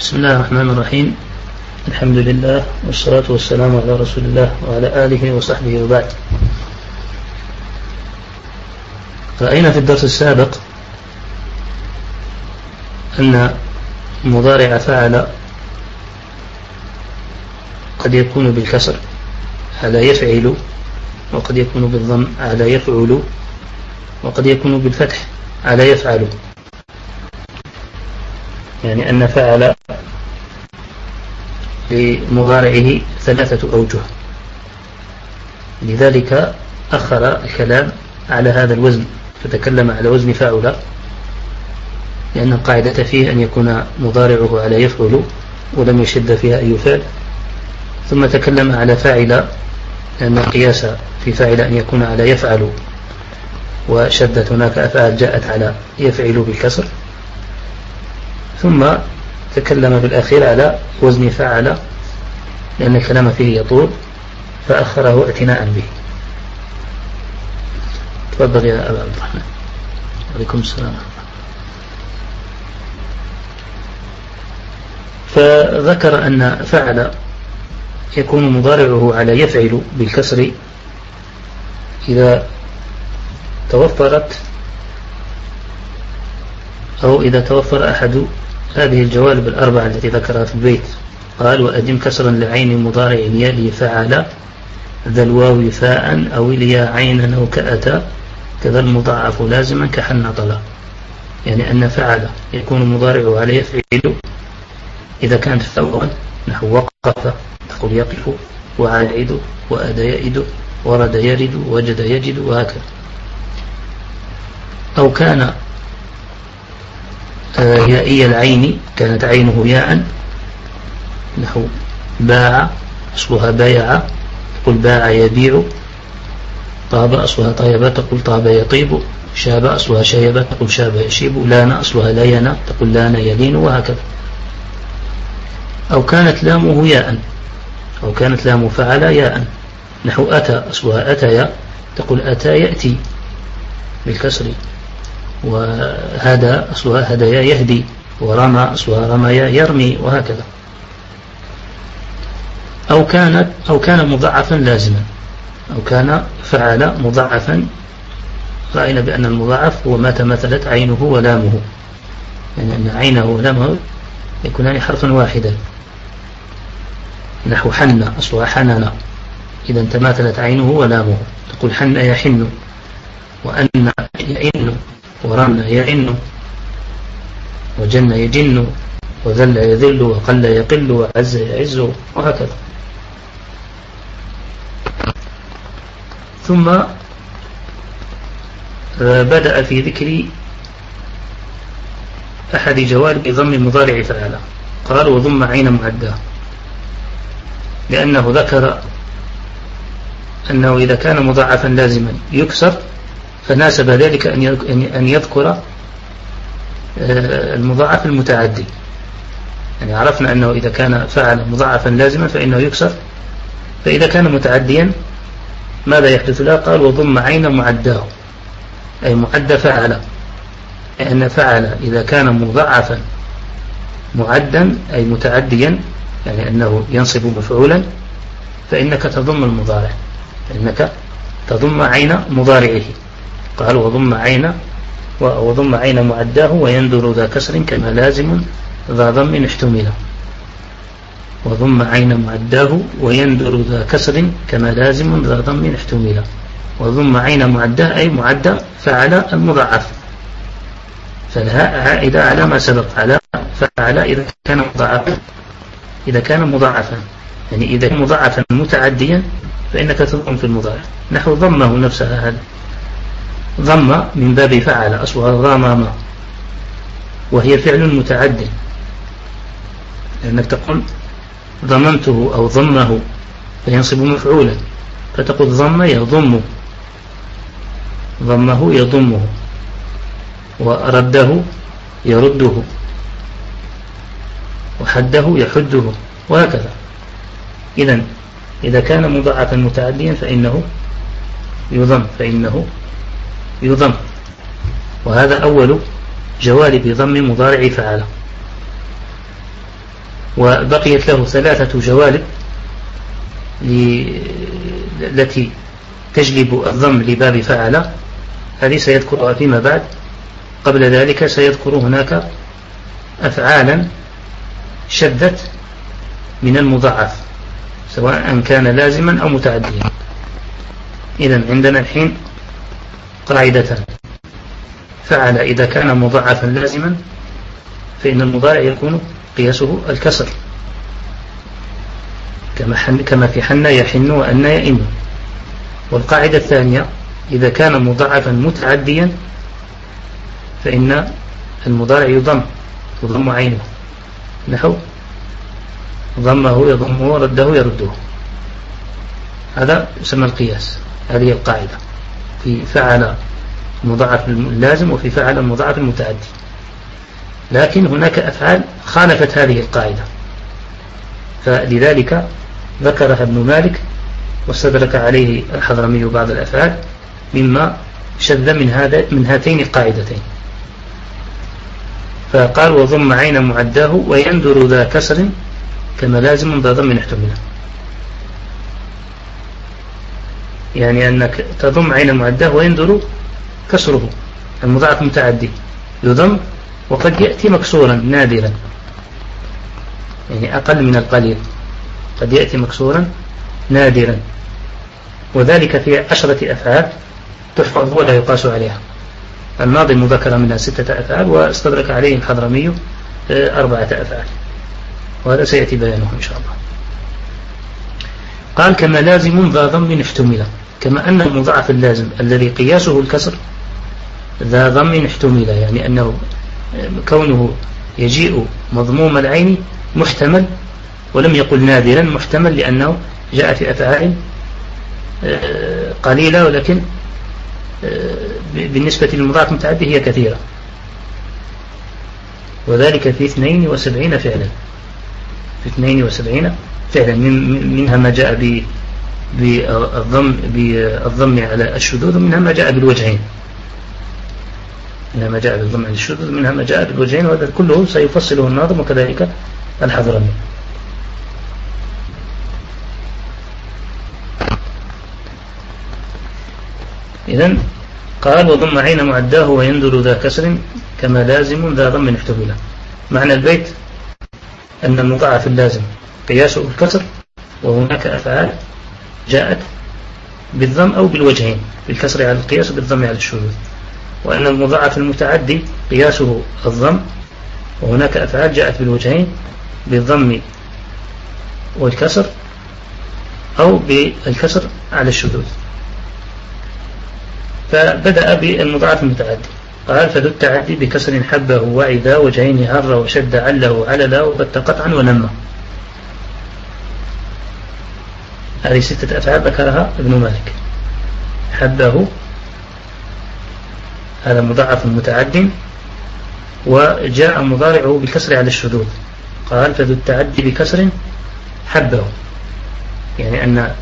بسم الله الرحمن الرحيم الحمد لله والصلاة والسلام على رسول الله وعلى آله وصحبه وبعد رأينا في الدرس السابق أن مضارع فعل قد يكون بالكسر على يفعل وقد يكون بالضم على يفعل وقد يكون بالفتح على يفعل يعني أن فعل لمضارعه ثلاثة أوجه. لذلك أخر الكلام على هذا الوزن فتكلم على وزن فاعل لأن القاعدة فيه أن يكون مضارعه على يفعل ولم يشد فيها أي فعل. ثم تكلم على فاعل لأن القياس في فاعل أن يكون على يفعل وشدت هناك أفعال جاءت على يفعل بالكسر. ثم تكلم بالأخير على وزن فعل لأن الكلام فيه يطول فأخره اعتناء به. تفضل يا أبا عبد الرحمن. عليكم السلام. فذكر أن فعل يكون مضارعه على يفعل بالكسر إذا توفرت أو إذا توفر أحد هذه الجوانب الأربعة التي ذكرها في البيت. قال وأدم كسرا لعين مضارع يلي فعل ذا الواو فاء أو اليا عينا أو كأتى كذا المضاعف لازما كحن طلا. يعني أن فعل يكون مضارعه على يفعل إذا كانت في نحو وقف تقول يقف وعاد يعد وأدى يئد ورد يرد وجد يجد وهكذا. أو كان يائي العين كانت عينه ياء. نحو باع أصلها بايع تقول باع يبيع. طاب أصلها طيبة تقول طاب يطيب. شاب أصلها شيبة تقول شاب يشيب. لأن أصلها لينا تقول لأن يلين وهكذا. أو كانت لامه ياء. أو كانت لام فعل ياء. نحو أتى أصلها أتى تقول أتى يأتي. بالكسر. وهذا أصلها هدايا يهدي ورمى أصلها رمى يرمي وهكذا. أو كانت أو كان مضاعفا لازما. أو كان فعل مضاعفا. رأينا بأن المضاعف هو ما تمثلت عينه ولامه. يعني أن عينه ولامه يكونان حرفا واحدا. نحو حن أصلها حنن إذا تماثلت عينه ولامه. تقول حن يحن وأن يئن. ورمى يعن وجن يجن وذل يذل وقل يقل وعز يعز وهكذا. ثم بدأ في ذكر أحد جوارب ضم المضارع فعلا قال وضم عين معداه لأنه ذكر أنه إذا كان مضاعفا لازما يكسر فناسب ذلك أن يذكر آه، المضاعف المتعدي. يعني عرفنا أنه إذا كان فعل مضاعفا لازما فإنه يكسر. فإذا كان متعديا ماذا يحدث له؟ قال وضم عين معداه. أي معد فعل. لأن فعل إذا كان مضاعفا معدا أي متعديا يعني أنه ينصب مفعولا فإنك تضم المضارع. فإنك تضم عين مضارعه. قال وضم عين وضم عين معداه ويندر ذا كسر كما لازم ذا ضم احتمل. وضم عين معداه ويندر ذا كسر كما لازم ذا ضم احتمل. وضم عين معداه أي معدى فعل المضاعف. فالهاء عائدة على ما سبق. على فعل إذا كان مضاعفا. إذا كان مضاعفا. يعني إذا كان مضاعفا متعديا فإنك تضم في المضاعف نحو ضمه نفسها هذا. ضم من باب فعل أصلها ضمم وهي فعل متعد لأنك تقول ضمنته أو ضمه فينصب مفعولا. فتقول ضم يضم. ضمه يضمه. ورده يرده. وحده يحده. وهكذا. إذا إذا كان مضاعفا متعديا فإنه يضم فإنه يضم. وهذا أول جوالب ضم مضارع فعل. وبقيت له ثلاثة جوالب التي تجلب الضم لباب فعل. هذه سيذكرها فيما بعد. قبل ذلك سيذكر هناك أفعالا شدت من المضاعف سواء كان لازما أو متعديا. إذا عندنا الحين قاعدتان فعل إذا كان مضاعفا لازما فإن المضارع يكون قياسه الكسر. كما, حن كما في حن يحن وأن يئن. والقاعدة الثانية إذا كان مضاعفا متعديا فإن المضارع يضم تضم عينه. نحو ضمه يضمه رده يرده. هذا يسمى القياس. هذه القاعدة. في فعل المضاعف اللازم وفي فعل المضاعف المتعدي لكن هناك أفعال خالفت هذه القاعدة. فلذلك ذكرها ابن مالك واستدرك عليه الحضرمي بعض الأفعال مما شذ من هذا من هاتين القاعدتين. فقال وضم عين معداه ويندر ذا كسر كما لازم ذا ضم احتمله. يعني أنك تضم عين معداه ويندر كسره. المضاعف متعدي. يضم وقد يأتي مكسورا نادرا. يعني أقل من القليل. قد يأتي مكسورا نادرا. وذلك في عشرة أفعال تحفظ ولا يقاس عليها. الماضي المذكر منها ستة أفعال واستدرك عليه الحضرمي آه، أربعة أفعال. وهذا سيأتي بيانه إن شاء الله. قال كما لازم ذا ضم احتمل كما أن المضاعف اللازم الذي قياسه الكسر ذا ضم احتمل يعني أنه كونه يجيء مضموم العين محتمل ولم يقل نادرا محتمل لأنه جاء في أفعال آه، قليلة ولكن آه، بالنسبة للمضاعف المتعدي هي كثيرة. وذلك في 72 فعلا. في 72 فعلا منها ما جاء بالضم, بالضم على الشذوذ ومنها ما جاء بالوجهين. منها ما جاء بالضم على الشذوذ ومنها ما جاء بالوجهين وهذا كله سيفصله الناظم وكذلك الحضرمي. إذن قال وضم عين معداه ويندر ذا كسر كما لازم ذا ضم احتمله معنى البيت أن المضاعف اللازم قياسه الكسر وهناك أفعال جاءت بالضم أو بالوجهين بالكسر على القياس وبالضم على الشذوذ. وأن المضاعف المتعدي قياسه الضم وهناك أفعال جاءت بالوجهين بالضم والكسر أو بالكسر على الشذوذ. فبدأ بالمضاعف المتعدي. قال فذو التعدي بكسر حبه وعذا وجهين هر وشد عله عللا وبت قطعا ونمى هذه ستة أفعال ذكرها ابن مالك. حبه هذا مضاعف متعد وجاء مضارعه بالكسر على الشذوذ. قال فذو التعدي بكسر حبه. يعني أن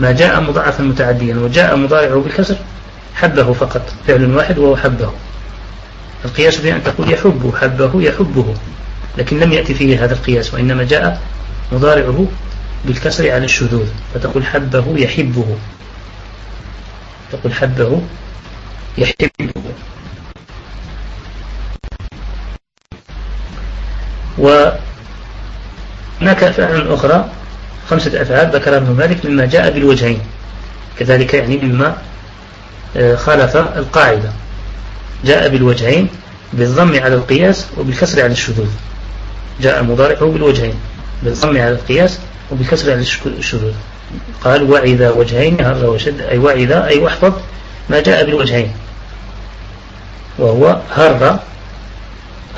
ما جاء مضاعفا متعديا وجاء مضارعه بالكسر حبه فقط فعل واحد وهو حبه. القياس بأن تقول يحب حبه يحبه لكن لم يأتي فيه هذا القياس وإنما جاء مضارعه بالكسر على الشذوذ فتقول حبه يحبه. تقول حبه يحبه. وهناك أفعال أخرى خمسة أفعال ذكرها ابن مالك مما جاء بالوجهين كذلك يعني مما آه، خالف القاعدة. جاء بالوجهين بالضم على القياس وبالكسر على الشذوذ. جاء مضارعه بالوجهين بالضم على القياس وبالكسر على الشذوذ. قال وعذا وجهين هر وشد أي وعذا أي واحفظ ما جاء بالوجهين. وهو هر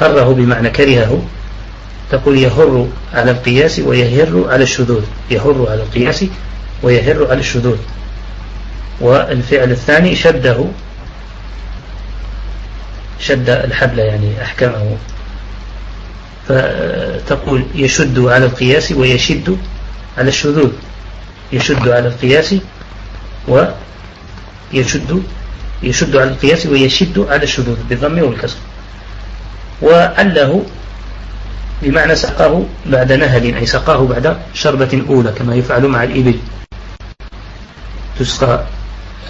هره بمعنى كرهه. تقول يهر على القياس ويهر على الشذوذ. يهر على القياس ويهر على الشذوذ. والفعل الثاني شده. شد الحبل يعني أحكامه فتقول يشد على القياس ويشد على الشذوذ. يشد على القياس ويشد يشد على القياس ويشد على الشذوذ بالضم والكسر. وعله بمعنى سقاه بعد نهل أي سقاه بعد شربة أولى كما يفعل مع الإبل. تسقى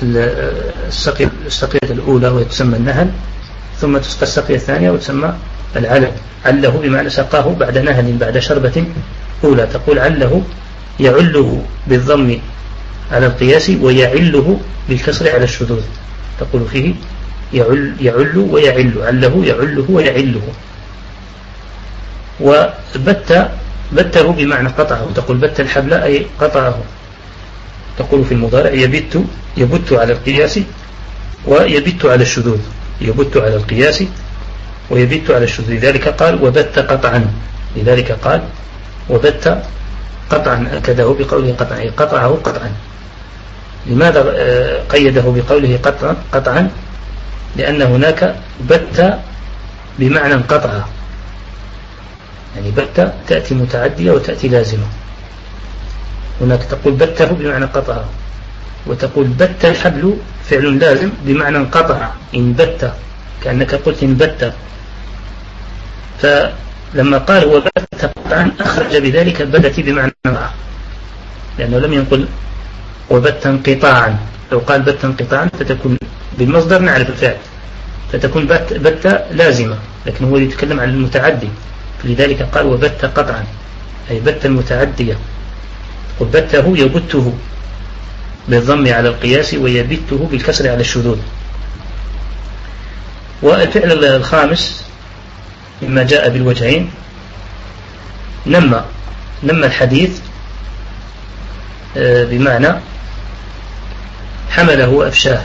السقية, الأولى وتسمى النهل ثم تسقى السقية الثانية وتسمى العلم عله بمعنى سقاه بعد نهل بعد شربة أولى. تقول عله يعله بالضم على القياس ويعله بالكسر على الشذوذ. تقول فيه يعل, يعل ويعل عله يعله ويعله. وبت بته بمعنى قطعه. تقول بت الحبل أي قطعه. تقول في المضارع يبت يبت على القياس ويبت على الشذوذ. يبت على القياس ويبت على الشذوذ. لذلك قال وبت قطعا. لذلك قال وبت قطعا أكده بقوله قطعا أي قطعه قطعا. لماذا آه، قيده بقوله قطعا, قطعا لأن هناك بت بمعنى قطعة. يعني بت تأتي متعدية وتأتي لازمة. هناك تقول بته بمعنى قطعة وتقول بت الحبل فعل لازم بمعنى انقطع إن بت كأنك قلت إن بت. فلما قال وبت قطعا أخرج بذلك بدت بمعنى لأنه لم ينقل وبت انقطاعا. لو قال بت انقطاعا فتكون بالمصدر نعرف الفعل. فتكون بت, بت لازمة لكن هو يتكلم عن المتعدي. لذلك قال وبت قطعا أي بت المتعدية وبته يبته بالضم على القياس ويبته بالكسر على الشذوذ. والفعل الخامس مما جاء بالوجهين. نمى نمى الحديث آه، بمعنى حمله أفشاه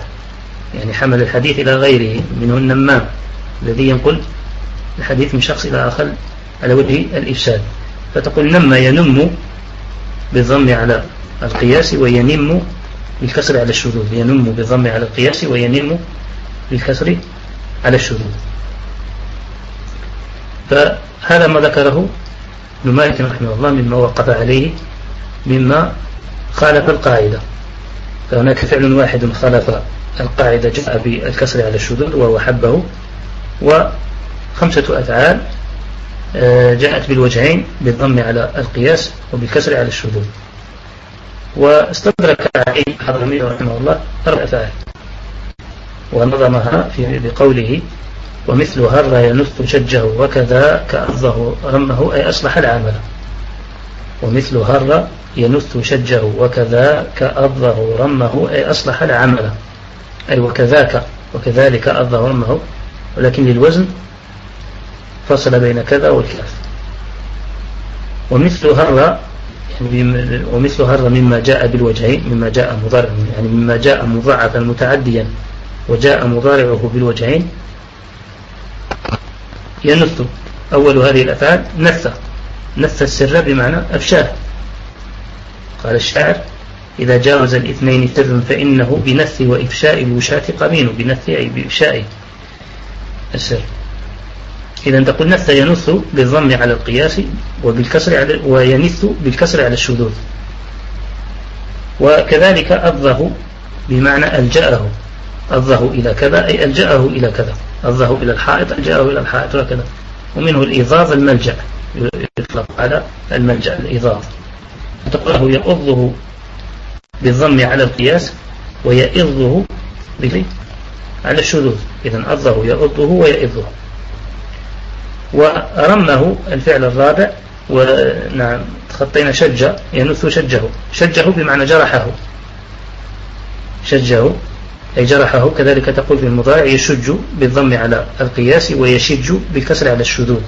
يعني حمل الحديث إلى غيره منه النمام الذي ينقل الحديث من شخص إلى آخر على وجه الإفساد. فتقول نمى ينم بالضم على القياس وينم بالكسر على الشذوذ. ينم بالضم على القياس وينم بالكسر على الشذوذ. فهذا ما ذكره ابن مالك رحمه الله مما وقف عليه مما خالف القاعدة. فهناك فعل واحد خالف القاعدة جاء بالكسر على الشذوذ وهو حبه وخمسة أفعال آه، جاءت بالوجهين بالضم على القياس وبالكسر على الشذوذ. واستدرك عليه حضرمي رحمه الله أربع أفعال ونظمها في بقوله ومثل هر ينث شجه وكذا كأرضه رمه أي أصلح العمل. ومثل هر ينث شجه وكذا كأرضه رمه أي أصلح العمل. أي وكذاك وكذلك أرضه رمه. ولكن للوزن فصل بين كذا والكاف. ومثل هر يعني ومثل هر مما جاء بالوجهين مما جاء مضارع يعني مما جاء مضاعفا متعديا وجاء مضارعه بالوجهين ينث أول هذه الأفعال نث نث السر بمعنى أفشاه. قال الشاعر إذا جاوز الاثنين سر فإنه بنث وإفشاء الوشاة قمين بنث أي بإفشاء السر. إذا تقول نث ينث بالضم على القياس وبالكسر على وينث بالكسر على الشذوذ. وكذلك أضه بمعنى ألجأه. أضه إلى كذا أي ألجأه إلى كذا. أضه إلى الحائط ألجأه إلى الحائط وكذا ومنه الإيضاض الملجأ. يطلق على الملجأ الإيضاض تقول يأضه بالضم على القياس ويئضه على الشذوذ. إذا أضه يأضه ويئضه. ورمه الفعل الرابع ونعم تخطينا شجة ينث شجه. شجه بمعنى جرحه. شجه أي جرحه كذلك تقول في المضارع يشج بالضم على القياس ويشج بالكسر على الشذوذ.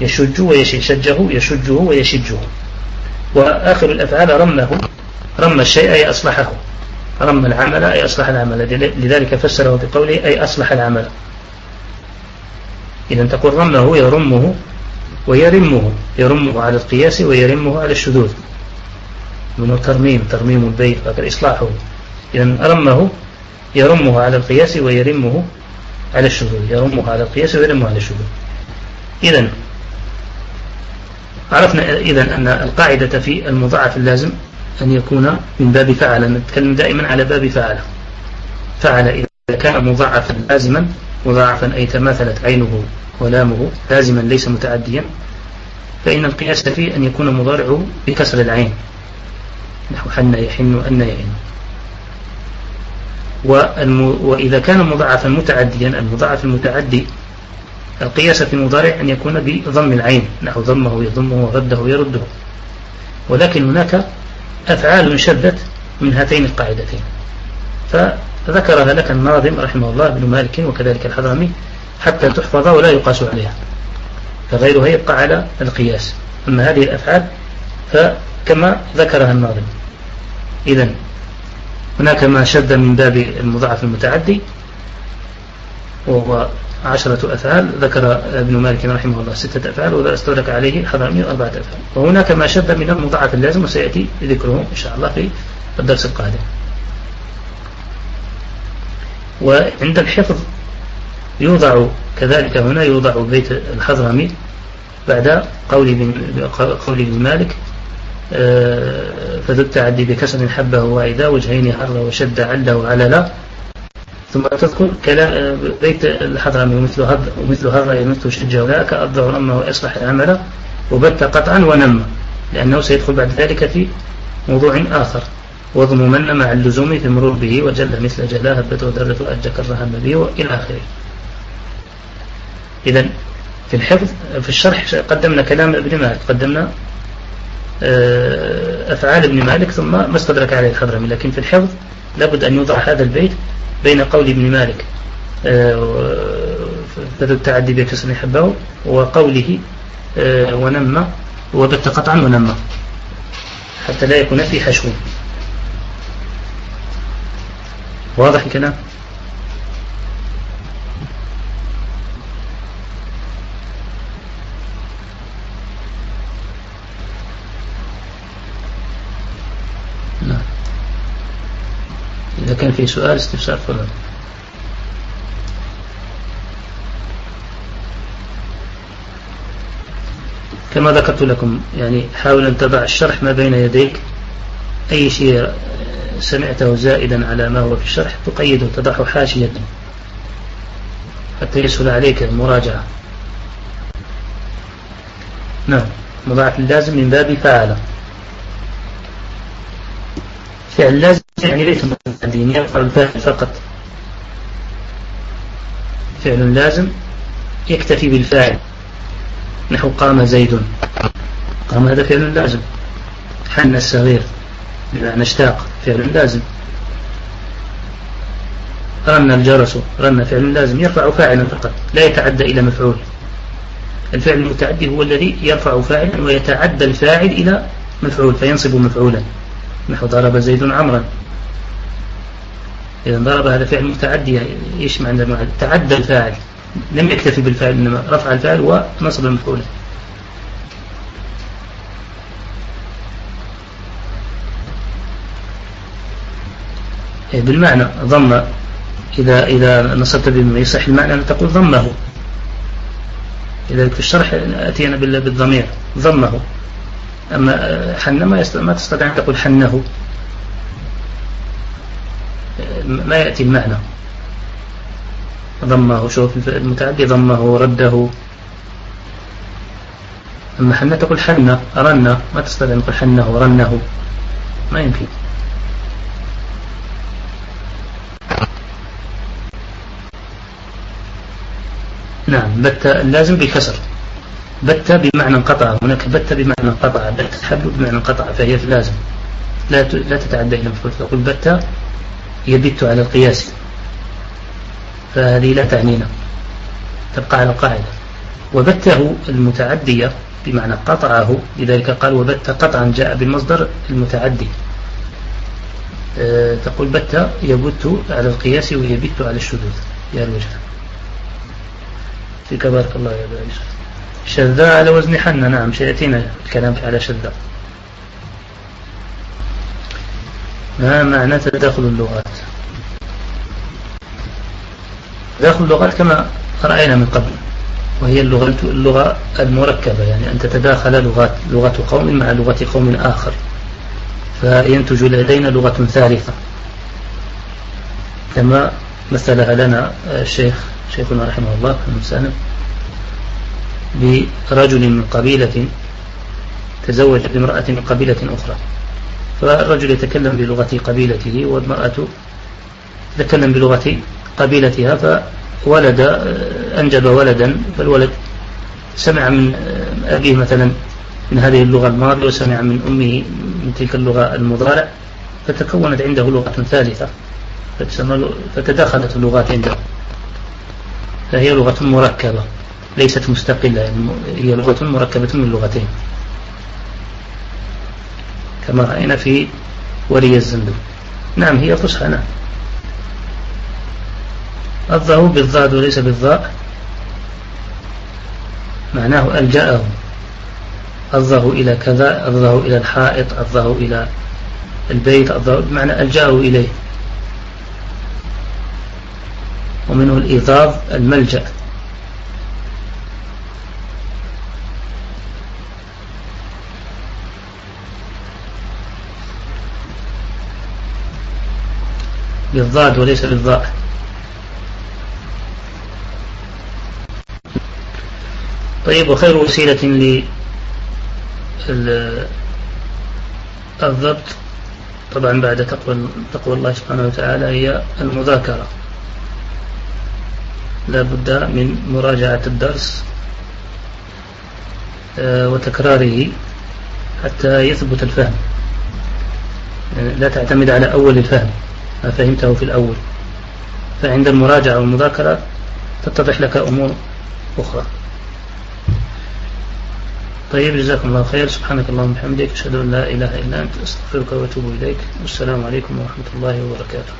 يشج ويشج شجه يشجه ويشجه وآخر الأفعال رمه رم الشيء أي أصلحه. رم العمل أي أصلح العمل. لذلك فسره بقوله أي أصلح العمل. إذا تقول رمه يرمه ويرمه. يرمه على القياس ويرمه على الشذوذ. منه ترميم ترميم البيت إصلاحه. إذا رمه يرمه على القياس ويرمه على الشذوذ. يرمه على القياس ويرمه على الشذوذ. إذا عرفنا إذا أن القاعدة في المضاعف اللازم أن يكون من باب فعل. نتكلم دائما على باب فعل. فعل إذا كان مضاعفا لازما مضاعفا أي تماثلت عينه ولامه لازما ليس متعديا فإن القياس فيه أن يكون مضارعه بكسر العين. نحو حن يحن أن يحن. وإذا كان مضاعفا متعديا المضاعف المتعدي القياس في المضارع أن يكون بضم العين. نحو ضمه يضمه ورده يرده. ولكن هناك أفعال شذت من هاتين القاعدتين. فذكرها لك الناظم رحمه الله ابن مالك وكذلك الحضرمي حتى تحفظ ولا يقاس عليها. فغيرها يبقى على القياس. أما هذه الأفعال فكما ذكرها الناظم. إذا هناك ما شد من باب المضاعف المتعدي وهو عشرة أفعال ذكر ابن مالك رحمه الله ستة أفعال وإذا استدرك عليه الحضرمي أربعة أفعال. وهناك ما شد من المضاعف اللازم وسيأتي ذكره إن شاء الله في الدرس القادم. وعند الحفظ يوضع كذلك هنا يوضع بيت الحضرمي بعد قول ابن مالك فذو التعدي بكسر حبه وإذا وجهين حر وشد عله على ثم تذكر كلام بيت الحضرمي ومثل هذا ومثل هذا مثل شجع ذاك أبدع رمه وإصلح العمل وبت قطعا ونمى لأنه سيدخل بعد ذلك في موضوع آخر. وضممن مع اللزوم في مرور به وجل مثل جلاه هبت ودرت وأجى كرها النبي وإلى آخره. إذا في الحفظ في الشرح قدمنا كلام ابن مالك قدمنا آه، أفعال ابن مالك ثم ما استدرك عليه الحضرمي لكن في الحفظ لابد أن يوضع هذا البيت بين قول ابن مالك آه، فذو التعدي بكسر حبه وقوله آه، ونمى وبت قطعا ونمى حتى لا يكون في حشو. واضح الكلام؟ إذا كان في سؤال استفسار فضل كما ذكرت لكم يعني حاول أن تضع الشرح ما بين يديك. أي شيء سمعته زائدا على ما هو في الشرح تقيده تضعه حاشية حتى يسهل عليك المراجعة. نعم مضاعف اللازم من باب فعل. فعل لازم يعني ليس متعدين يرفع الفاعل فقط. فعل لازم يكتفي بالفاعل. نحو قام زيد. قام هذا فعل لازم. حن الصغير. بمعنى اشتاق فعل لازم. رن الجرس. رن فعل لازم. يرفع فاعلا فقط. لا يتعدى إلى مفعول. الفعل المتعدي هو الذي يرفع فاعلا ويتعدى الفاعل إلى مفعول فينصب مفعولا. نحو ضرب زيد عمرا. إذا ضرب هذا فعل متعدي إيش معنى تعدى الفاعل؟ لم يكتفي بالفعل إنما رفع الفاعل ونصب المفعول إيه، بالمعنى ضم. إذا إذا نصبت بما يصح المعنى أن تقول ضمه. إذا في الشرح أتينا بالضمير. ضمه. أما حن ما تستطيع أن تقول حنه. ما يأتي المعنى. ضمه شوف المتعدي ضمه رده. أما حنة تقول حنة رنة. ما تستطيع أن تقول حنه رنه. ما يمكن. نعم بت اللازم بالكسر. بت بمعنى انقطع. هناك بت بمعنى انقطع. بت حبل بمعنى انقطع فهي في لازم. لا لا تتعدى إلى مفعول تقول بت يبت على القياس. فهذه لا تعنينا. تبقى على القاعدة. وبته المتعدية بمعنى قطعه. لذلك قال وبت قطعا جاء بالمصدر المتعدي. أه تقول بت يبت على القياس ويبت على الشذوذ. يا الوجه. فيك بارك الله يا يوسف شذا على وزن حنة. نعم سيأتينا الكلام على شذا ما معنى تداخل اللغات؟ تداخل اللغات كما رأينا من قبل وهي اللغة, اللغة المركبة يعني أن تتداخل لغات لغة قوم مع لغة قوم آخر. فينتج لدينا لغة ثالثة. كما مثلها لنا الشيخ شيخنا رحمه الله المسالم برجل من قبيلة تزوج بامرأة من قبيلة أخرى. فالرجل يتكلم بلغة قبيلته والمرأة تتكلم بلغة قبيلتها فولد أنجب ولدا فالولد سمع من أبيه مثلا من هذه اللغة الماضية وسمع من أمه من تلك اللغة المضارع فتكونت عنده لغة ثالثة فتداخلت اللغات عنده. فهي لغة مركبة ليست مستقلة يعني هي لغة مركبة من لغتين. كما رأينا في ولي الزندو نعم هي فصحى نعم. أضه بالضاد وليس بالضاء معناه ألجأه أضه إلى كذا أضه إلى الحائط أضه إلى البيت أضه بمعنى ألجأه إليه. ومنه الإيضاض الملجأ. بالضاد وليس بالضاء. طيب وخير وسيلة للضبط طبعا بعد تقوى, تقوى الله سبحانه وتعالى هي المذاكرة. لا بد من مراجعة الدرس آه، وتكراره حتى يثبت الفهم. يعني لا تعتمد على أول الفهم. ما فهمته في الأول. فعند المراجعة والمذاكرة تتضح لك أمور أخرى. طيب جزاكم الله خير. سبحانك اللهم وبحمدك أشهد أن لا إله إلا أنت أستغفرك وأتوب إليك. والسلام عليكم ورحمة الله وبركاته.